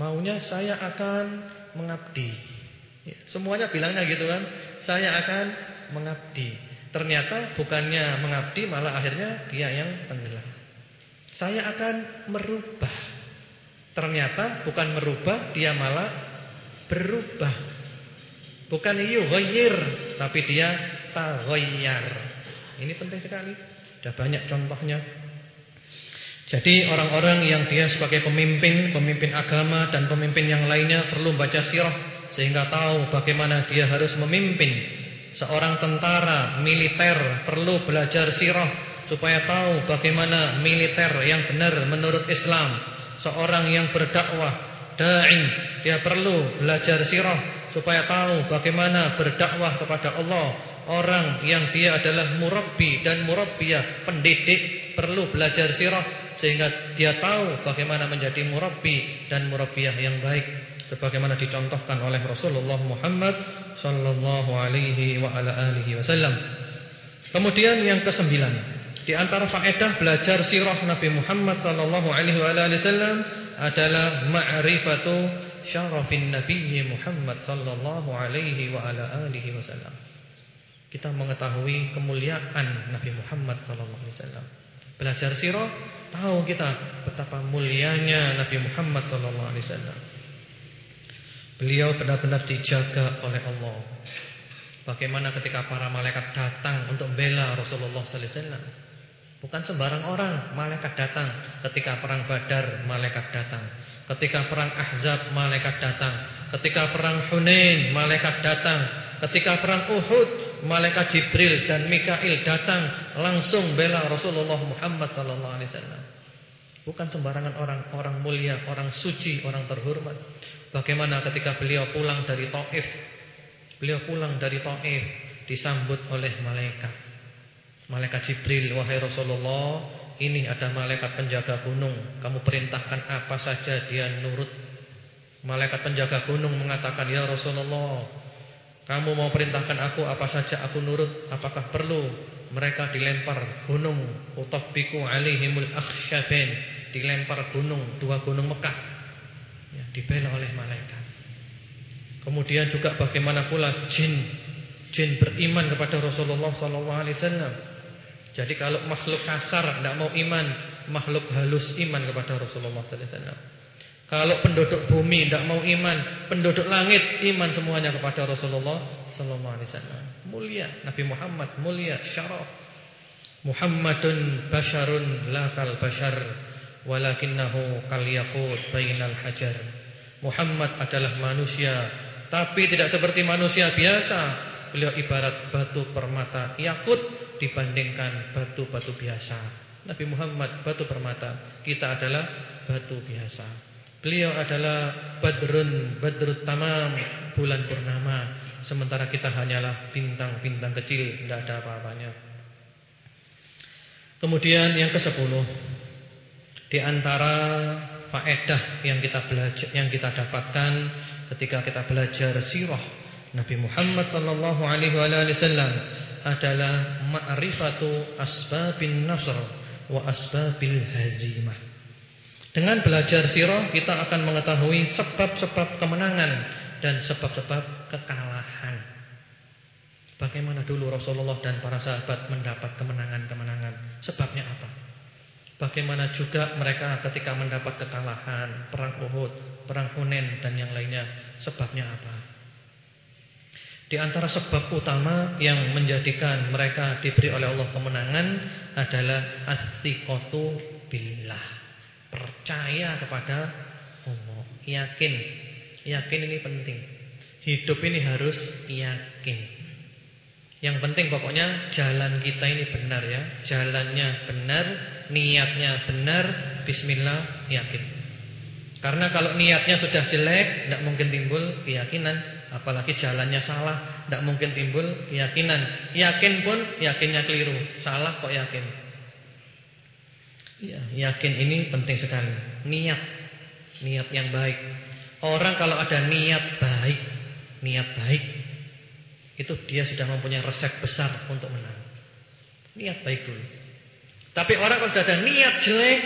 Maunya saya akan mengabdi. Ya, semuanya bilangnya gitu kan. Saya akan mengabdi. Ternyata bukannya mengabdi malah akhirnya dia yang tenggelam. Saya akan merubah. Ternyata bukan merubah, dia malah berubah. Bukan yughayyir, tapi dia taghayyar. Ini penting sekali. Sudah banyak contohnya. Jadi orang-orang yang dia sebagai pemimpin, pemimpin agama dan pemimpin yang lainnya perlu baca sirah sehingga tahu bagaimana dia harus memimpin. Seorang tentara militer perlu belajar sirah supaya tahu bagaimana militer yang benar menurut Islam. Seorang yang berdakwah, dai, dia perlu belajar sirah supaya tahu bagaimana berdakwah kepada Allah. Orang yang dia adalah murabbi dan murabbiyah, pendidik perlu belajar sirah sehingga dia tahu bagaimana menjadi murabbi dan murabbiyah yang baik sebagaimana dicontohkan oleh Rasulullah Muhammad sallallahu alaihi wa ala alihi wasallam. Kemudian yang kesembilan, di antara faedah belajar sirah Nabi Muhammad sallallahu alaihi wa alihi wasallam adalah ma'rifatu syarafin Nabi Muhammad sallallahu alaihi wa ala alihi wasallam. Kita mengetahui kemuliaan Nabi Muhammad sallallahu alaihi wasallam. Belajar sirah tahu kita betapa mulianya Nabi Muhammad sallallahu alaihi wasallam. Beliau benar-benar dijaga oleh Allah. Bagaimana ketika para malaikat datang untuk bela Rasulullah sallallahu alaihi wasallam? Bukan sembarang orang, malaikat datang. Ketika perang Badar, malaikat datang. Ketika perang Ahzab, malaikat datang. Ketika perang Hunain, malaikat datang. Ketika perang Uhud, malaikat Jibril dan Mikail datang langsung bela Rasulullah Muhammad sallallahu alaihi wasallam. Bukan sembarangan orang, orang mulia, orang suci, orang terhormat. Bagaimana ketika beliau pulang dari Taif? Beliau pulang dari Taif disambut oleh malaikat. Malaikat Jibril, wahai Rasulullah, ini ada malaikat penjaga gunung. Kamu perintahkan apa saja dia nurut. Malaikat penjaga gunung mengatakan, "Ya Rasulullah, kamu mau perintahkan aku apa saja aku nurut. Apakah perlu mereka dilempar gunung utabiku alaihimul akhsyabain, dilempar gunung, dua gunung Mekah ya, dibela oleh malaikat. Kemudian juga bagaimana pula jin jin beriman kepada Rasulullah sallallahu alaihi wasallam. Jadi kalau makhluk kasar tidak mau iman, makhluk halus iman kepada Rasulullah sallallahu alaihi wasallam. Kalau penduduk bumi tidak mau iman, penduduk langit iman semuanya kepada Rasulullah sallallahu alaihi wasallam. Mulia Nabi Muhammad, mulia syaraf. Muhammadun basharun la kal bashar walakinnahu kalyaqut bainal hajar. Muhammad adalah manusia, tapi tidak seperti manusia biasa. Beliau ibarat batu permata yakut dibandingkan batu-batu biasa. Nabi Muhammad batu permata, kita adalah batu biasa. Beliau adalah badrun, badrut tamam, bulan purnama. Sementara kita hanyalah bintang-bintang kecil, tidak ada apa-apanya. Kemudian yang ke-10 di antara faedah yang kita belajar yang kita dapatkan ketika kita belajar sirah Nabi Muhammad sallallahu alaihi wasallam adalah ma'rifatu asbabin nasr wa asbabil hazimah. Dengan belajar sirah kita akan mengetahui sebab-sebab kemenangan dan sebab-sebab kekalahan. Bagaimana dulu Rasulullah dan para sahabat mendapat kemenangan-kemenangan? Sebabnya apa? Bagaimana juga mereka ketika mendapat kekalahan, perang Uhud, perang Hunain dan yang lainnya, sebabnya apa? Di antara sebab utama yang menjadikan mereka diberi oleh Allah kemenangan adalah atiqatu billah. Percaya kepada Allah, yakin. Yakin ini penting. Hidup ini harus yakin. Yang penting pokoknya jalan kita ini benar ya, jalannya benar niatnya benar, bismillah, yakin. Karena kalau niatnya sudah jelek, tidak mungkin timbul keyakinan, apalagi jalannya salah, tidak mungkin timbul keyakinan. Yakin pun yakinnya keliru, salah kok yakin. Ya, yakin ini penting sekali. Niat, niat yang baik. Orang kalau ada niat baik, niat baik, itu dia sudah mempunyai resep besar untuk menang. Niat baik dulu. Tapi orang kalau sudah ada niat jelek,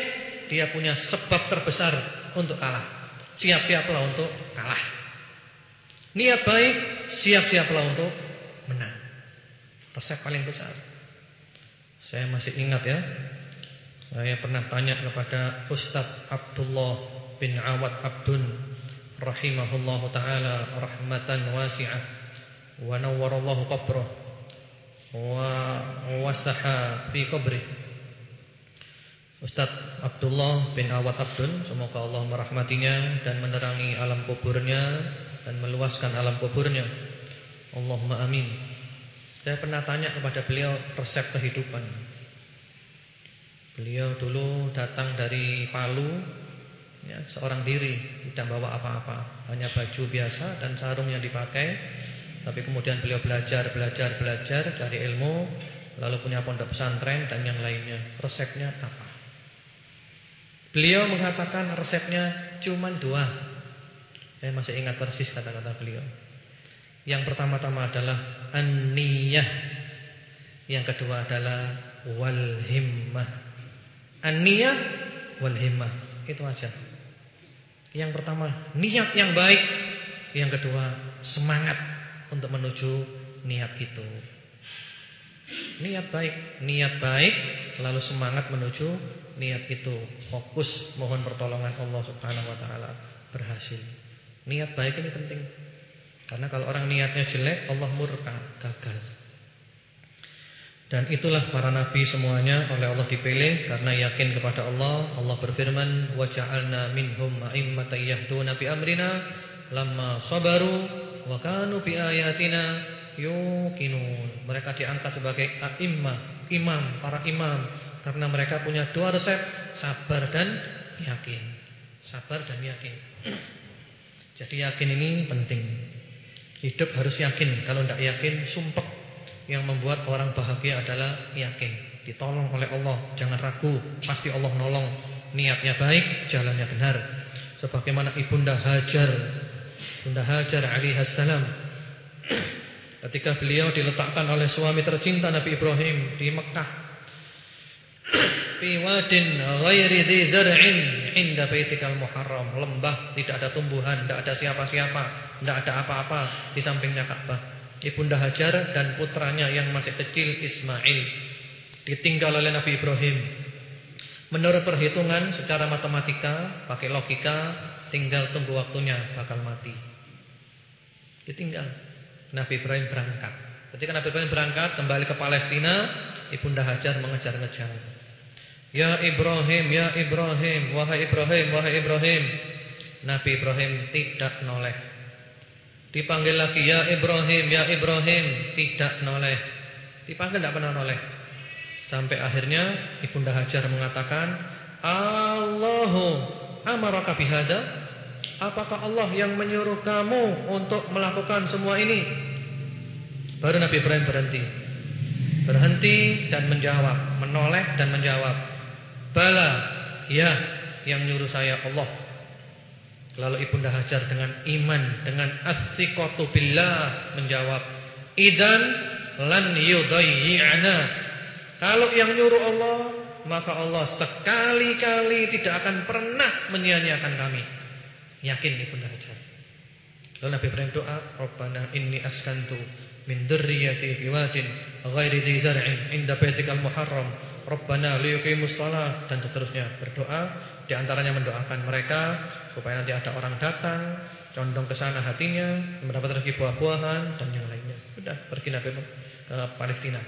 dia punya sebab terbesar untuk kalah. Siap-siaplah untuk kalah. Niat baik, siap-siaplah untuk menang. Resep paling besar. Saya masih ingat ya. Saya pernah tanya kepada Ustaz Abdullah bin Awad Abdun rahimahullahu taala rahmatan wasi'ah wa nawwarallahu qabrah wa wasaha fi qabrih Ustadz Abdullah bin Awad Abdun Semoga Allah merahmatinya dan menerangi alam kuburnya dan meluaskan alam kuburnya. Allahumma amin. Saya pernah tanya kepada beliau resep kehidupan. Beliau dulu datang dari Palu, ya, seorang diri, tidak bawa apa-apa, hanya baju biasa dan sarung yang dipakai. Tapi kemudian beliau belajar, belajar, belajar dari ilmu, lalu punya pondok pesantren dan yang lainnya. Resepnya apa? Beliau mengatakan resepnya cuma dua. Saya masih ingat persis kata-kata beliau. Yang pertama-tama adalah an-niyah. Yang kedua adalah wal himmah. An-niyah wal himmah. Itu aja. Yang pertama, niat yang baik. Yang kedua, semangat untuk menuju niat itu. Niat baik, niat baik lalu semangat menuju niat itu. Fokus mohon pertolongan Allah Subhanahu wa taala berhasil. Niat baik ini penting. Karena kalau orang niatnya jelek, Allah murka, gagal. Dan itulah para nabi semuanya oleh Allah dipilih karena yakin kepada Allah. Allah berfirman, "Wa ja'alna minhum a'immatan yahduna amrina lamma sabaru wa kanu ayatina yuqinun." Mereka diangkat sebagai a'immah, imam, para imam karena mereka punya dua resep, sabar dan yakin. Sabar dan yakin. Jadi yakin ini penting. Hidup harus yakin. Kalau tidak yakin, sumpah yang membuat orang bahagia adalah yakin, ditolong oleh Allah, jangan ragu, pasti Allah nolong. Niatnya baik, jalannya benar. Sebagaimana Ibunda Hajar, Bunda Hajar alaihissalam ketika beliau diletakkan oleh suami tercinta Nabi Ibrahim di Mekah fi wadin ghairi dhi zar'in inda baitikal muharram lembah tidak ada tumbuhan tidak ada siapa-siapa tidak ada apa-apa di sampingnya Ka'bah Ibunda Hajar dan putranya yang masih kecil Ismail ditinggal oleh Nabi Ibrahim. Menurut perhitungan secara matematika, pakai logika, tinggal tunggu waktunya bakal mati. Ditinggal. Nabi Ibrahim berangkat. Ketika Nabi Ibrahim berangkat kembali ke Palestina, Ibunda Hajar mengejar-ngejar. Ya Ibrahim, ya Ibrahim, wahai Ibrahim, wahai Ibrahim. Nabi Ibrahim tidak noleh Dipanggil lagi ya Ibrahim, ya Ibrahim, tidak noleh. Dipanggil tidak pernah noleh. Sampai akhirnya Ibunda Hajar mengatakan, "Allahu amaraka bihada?" Apakah Allah yang menyuruh kamu untuk melakukan semua ini? Baru Nabi Ibrahim berhenti. Berhenti dan menjawab, menoleh dan menjawab. Bala, ya, yang nyuruh saya Allah. Lalu Ibunda Hajar dengan iman, dengan athiqatu billah menjawab, "Idzan lan yudayyi'na." Kalau yang nyuruh Allah, maka Allah sekali-kali tidak akan pernah menyia-nyiakan kami. Yakin Ibunda Hajar. Lalu Nabi Ibrahim doa, "Rabbana inni askantu min dzurriyyati biwadin ghairi dzi zar'in 'inda baitikal muharram." Rabbana liyuqimus shalah dan seterusnya berdoa di antaranya mendoakan mereka supaya nanti ada orang datang condong ke sana hatinya mendapat rezeki buah-buahan dan yang lainnya. Sudah pergi Nabi ke Palestina.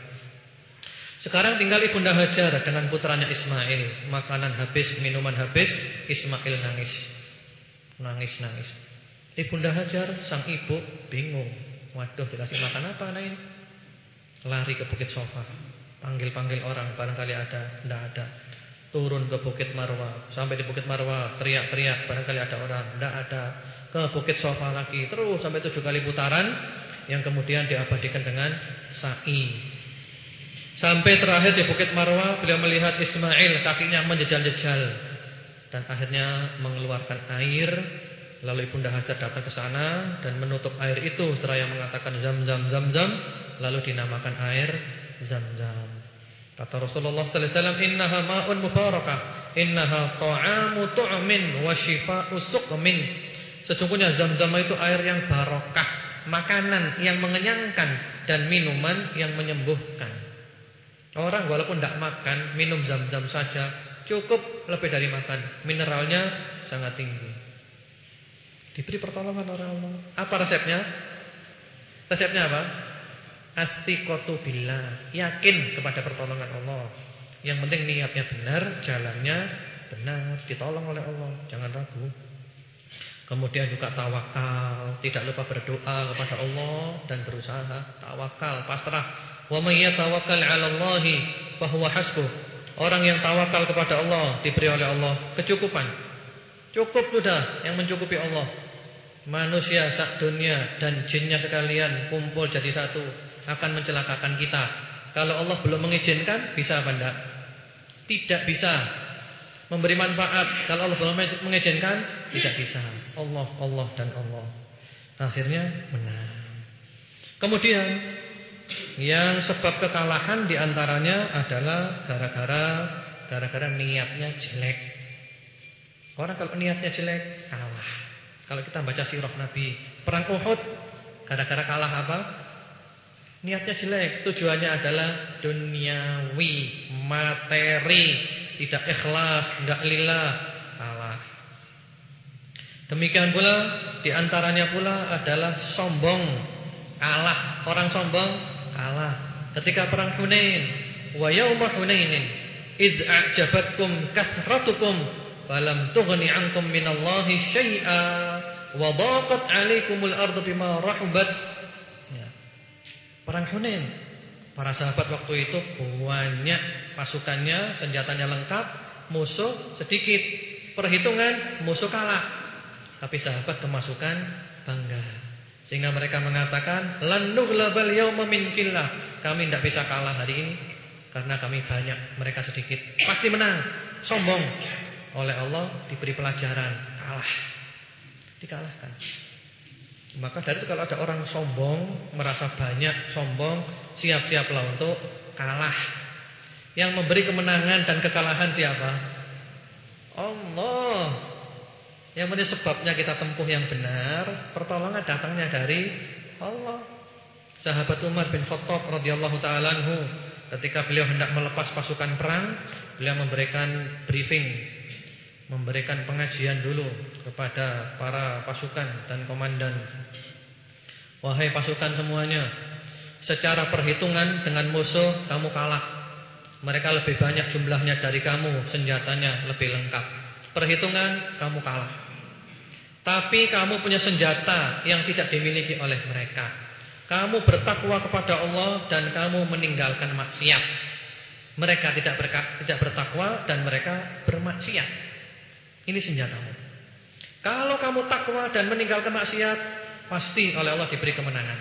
Sekarang tinggal Ibunda Hajar dengan putranya Ismail. Makanan habis, minuman habis, Ismail nangis. Nangis-nangis. Ibunda Hajar sang ibu bingung. Waduh dikasih makan apa anak ini? Lari ke Bukit Sofa. Panggil-panggil orang barangkali ada, tidak ada turun ke Bukit Marwa. Sampai di Bukit Marwa teriak-teriak barangkali ada orang, tidak ada. Ke Bukit Sofa lagi, terus sampai tujuh kali putaran yang kemudian diabadikan dengan sa'i. Sampai terakhir di Bukit Marwa beliau melihat Ismail kakinya menjejal-jejal dan akhirnya mengeluarkan air. Lalu Ibunda Hajar datang ke sana dan menutup air itu seraya mengatakan zam-zam zam-zam lalu dinamakan air zam-zam. Kata Rasulullah sallallahu alaihi wasallam, "Innaha ma'un mubarakah, innaha ta'amu tu'min wa shifa'u suqmin." Sesungguhnya Zam-Zam itu air yang barokah, makanan yang mengenyangkan dan minuman yang menyembuhkan. Orang walaupun tidak makan, minum Zam-Zam saja cukup lebih dari makan. Mineralnya sangat tinggi. Diberi pertolongan orang Allah. Apa resepnya? Resepnya apa? Astiqotu billah, yakin kepada pertolongan Allah. Yang penting niatnya benar, jalannya benar, ditolong oleh Allah, jangan ragu. Kemudian juga tawakal, tidak lupa berdoa kepada Allah dan berusaha tawakal, pasrah. Wa may yatawakkal 'ala Allah fa hasbuh. Orang yang tawakal kepada Allah diberi oleh Allah kecukupan. Cukup sudah yang mencukupi Allah. Manusia sak dunia dan jinnya sekalian kumpul jadi satu akan mencelakakan kita. Kalau Allah belum mengizinkan bisa apa enggak? Tidak bisa memberi manfaat. Kalau Allah belum mengizinkan, tidak bisa. Allah, Allah dan Allah. Akhirnya menang. Kemudian yang sebab kekalahan di antaranya adalah gara-gara gara-gara niatnya jelek. Orang kalau niatnya jelek kalah. Kalau kita baca sirah Nabi perang Uhud gara-gara kalah apa? Niatnya jelek, tujuannya adalah duniawi, materi, tidak ikhlas, enggak lillah, salah. Demikian pula di antaranya pula adalah sombong, kalah. Orang sombong kalah. Ketika perang Hunain, wa yauma Hunainin id a'jabatkum kathratukum falam tughni 'ankum minallahi syai'a wa daqat 'alaikumul ardu bima rahubat. Perang Hunain Para sahabat waktu itu banyak pasukannya, senjatanya lengkap, musuh sedikit. Perhitungan musuh kalah. Tapi sahabat kemasukan bangga. Sehingga mereka mengatakan, "Lan nughlabal yauma min Kami tidak bisa kalah hari ini karena kami banyak, mereka sedikit. Pasti menang. Sombong. Oleh Allah diberi pelajaran, kalah. Dikalahkan. Maka dari itu kalau ada orang sombong, merasa banyak, sombong, siap-siaplah untuk kalah. Yang memberi kemenangan dan kekalahan siapa? Allah. Yang penting sebabnya kita tempuh yang benar, pertolongan datangnya dari Allah. Sahabat Umar bin Khattab radhiyallahu taala ketika beliau hendak melepas pasukan perang, beliau memberikan briefing, memberikan pengajian dulu kepada para pasukan dan komandan. Wahai pasukan semuanya, secara perhitungan dengan musuh kamu kalah. Mereka lebih banyak jumlahnya dari kamu, senjatanya lebih lengkap. Perhitungan kamu kalah. Tapi kamu punya senjata yang tidak dimiliki oleh mereka. Kamu bertakwa kepada Allah dan kamu meninggalkan maksiat. Mereka tidak tidak bertakwa dan mereka bermaksiat. Ini senjatamu. Kalau kamu takwa dan meninggalkan maksiat, pasti oleh Allah diberi kemenangan.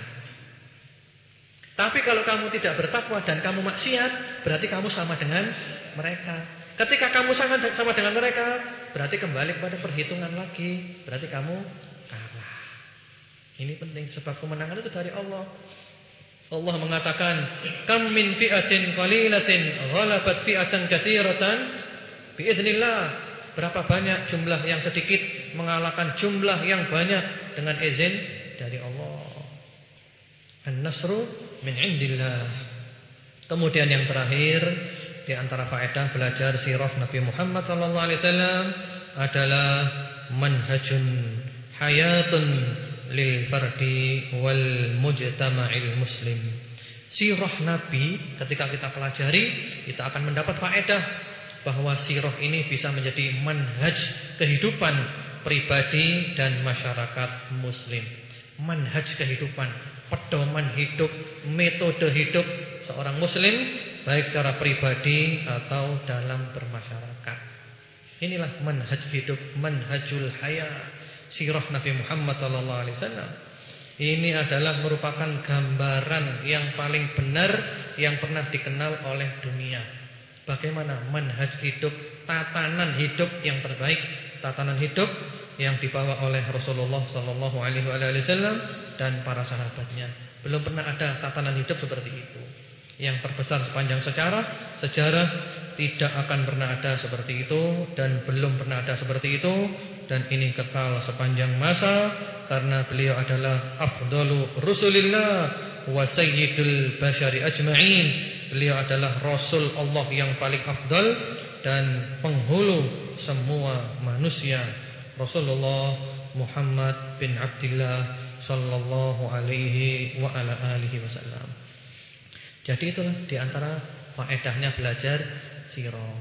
Tapi kalau kamu tidak bertakwa dan kamu maksiat, berarti kamu sama dengan mereka. Ketika kamu sangat sama dengan mereka, berarti kembali kepada perhitungan lagi. Berarti kamu kalah. Ini penting sebab kemenangan itu dari Allah. Allah mengatakan, "Kam min fi'atin qalilatin ghalabat fi'atan katsiratan biidznillah." Berapa banyak jumlah yang sedikit mengalahkan jumlah yang banyak dengan izin dari Allah. An-nasru min indillah. Kemudian yang terakhir di antara faedah belajar sirah Nabi Muhammad sallallahu alaihi wasallam adalah manhajun hayatun lil fardi wal mujtama'il muslim. Sirah Nabi ketika kita pelajari kita akan mendapat faedah bahwa sirah ini bisa menjadi manhaj kehidupan pribadi dan masyarakat muslim. Manhaj kehidupan pedoman hidup, metode hidup seorang muslim baik secara pribadi atau dalam bermasyarakat. Inilah manhaj hidup, manhajul haya, sirah Nabi Muhammad sallallahu alaihi wasallam. Ini adalah merupakan gambaran yang paling benar yang pernah dikenal oleh dunia. Bagaimana manhaj hidup, tatanan hidup yang terbaik, tatanan hidup yang dibawa oleh Rasulullah sallallahu alaihi wasallam dan para sahabatnya. Belum pernah ada tatanan hidup seperti itu. Yang terbesar sepanjang sejarah, sejarah tidak akan pernah ada seperti itu dan belum pernah ada seperti itu dan ini kekal sepanjang masa karena beliau adalah afdalu rusulillah wa sayyidul bashari ajma'in. Beliau adalah rasul Allah yang paling afdal dan penghulu semua manusia Rasulullah Muhammad bin Abdullah sallallahu alaihi wa ala alihi wasallam. Jadi itulah di antara faedahnya belajar sirah.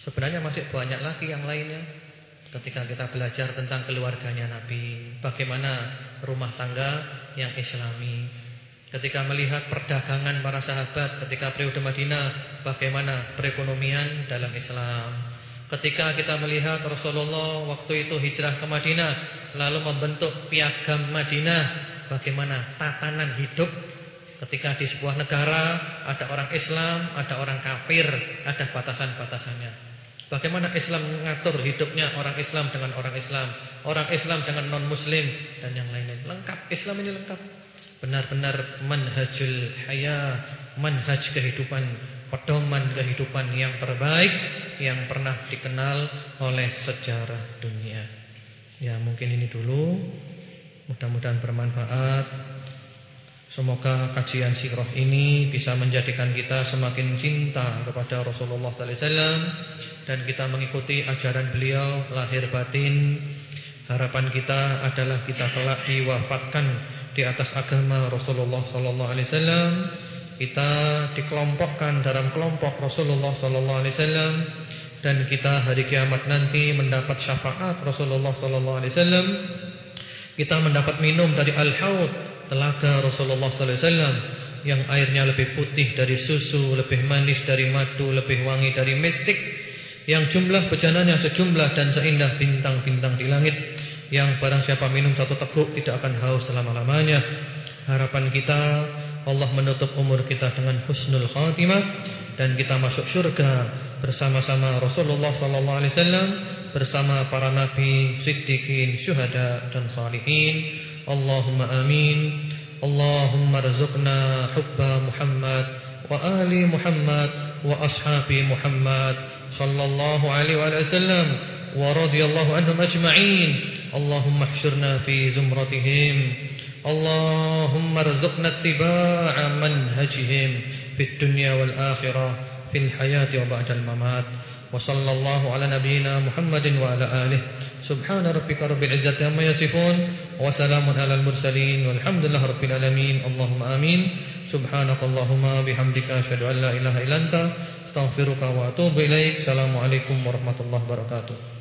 Sebenarnya masih banyak lagi yang lainnya. Ketika kita belajar tentang keluarganya Nabi, bagaimana rumah tangga yang islami. Ketika melihat perdagangan para sahabat ketika periode Madinah, bagaimana perekonomian dalam Islam. Ketika kita melihat Rasulullah waktu itu hijrah ke Madinah, lalu membentuk piagam Madinah, bagaimana tatanan hidup ketika di sebuah negara ada orang Islam, ada orang kafir, ada batasan-batasannya. Bagaimana Islam mengatur hidupnya orang Islam dengan orang Islam, orang Islam dengan non-muslim dan yang lain-lain. Lengkap, Islam ini lengkap. Benar-benar manhajul haya, manhaj kehidupan, pedoman kehidupan yang terbaik yang pernah dikenal oleh sejarah dunia. Ya, mungkin ini dulu. Mudah-mudahan bermanfaat. Semoga kajian sirah ini bisa menjadikan kita semakin cinta kepada Rasulullah sallallahu alaihi wasallam dan kita mengikuti ajaran beliau lahir batin. Harapan kita adalah kita kelak diwafatkan di atas agama Rasulullah sallallahu alaihi wasallam. Kita dikelompokkan dalam kelompok Rasulullah sallallahu alaihi wasallam dan kita hari kiamat nanti mendapat syafaat Rasulullah sallallahu alaihi wasallam. Kita mendapat minum dari al-haud telaga Rasulullah sallallahu alaihi wasallam yang airnya lebih putih dari susu, lebih manis dari madu, lebih wangi dari mesik, yang jumlah bejananya sejumlah dan seindah bintang-bintang di langit, yang barang siapa minum satu teguk tidak akan haus selama-lamanya. Harapan kita Allah menutup umur kita dengan husnul khatimah dan kita masuk syurga bersama-sama Rasulullah sallallahu alaihi wasallam bersama para nabi, siddiqin, syuhada dan salihin. Allahumma amin. Allahumma rizqna hubba Muhammad wa ali Muhammad wa ashabi Muhammad sallallahu alaihi wasallam wa radhiyallahu anhum ajma'in. اللهم احشرنا في زمرتهم. اللهم ارزقنا اتباع منهجهم في الدنيا والآخرة في الحياة وبعد الممات. وصلى الله على نبينا محمد وعلى آله. سبحان ربك رب العزة عما يصفون وسلام على المرسلين والحمد لله رب العالمين. اللهم آمين. سبحانك اللهم بحمدك أشهد أن لا إله إلا أنت أستغفرك وأتوب إليك. السلام عليكم ورحمة الله وبركاته.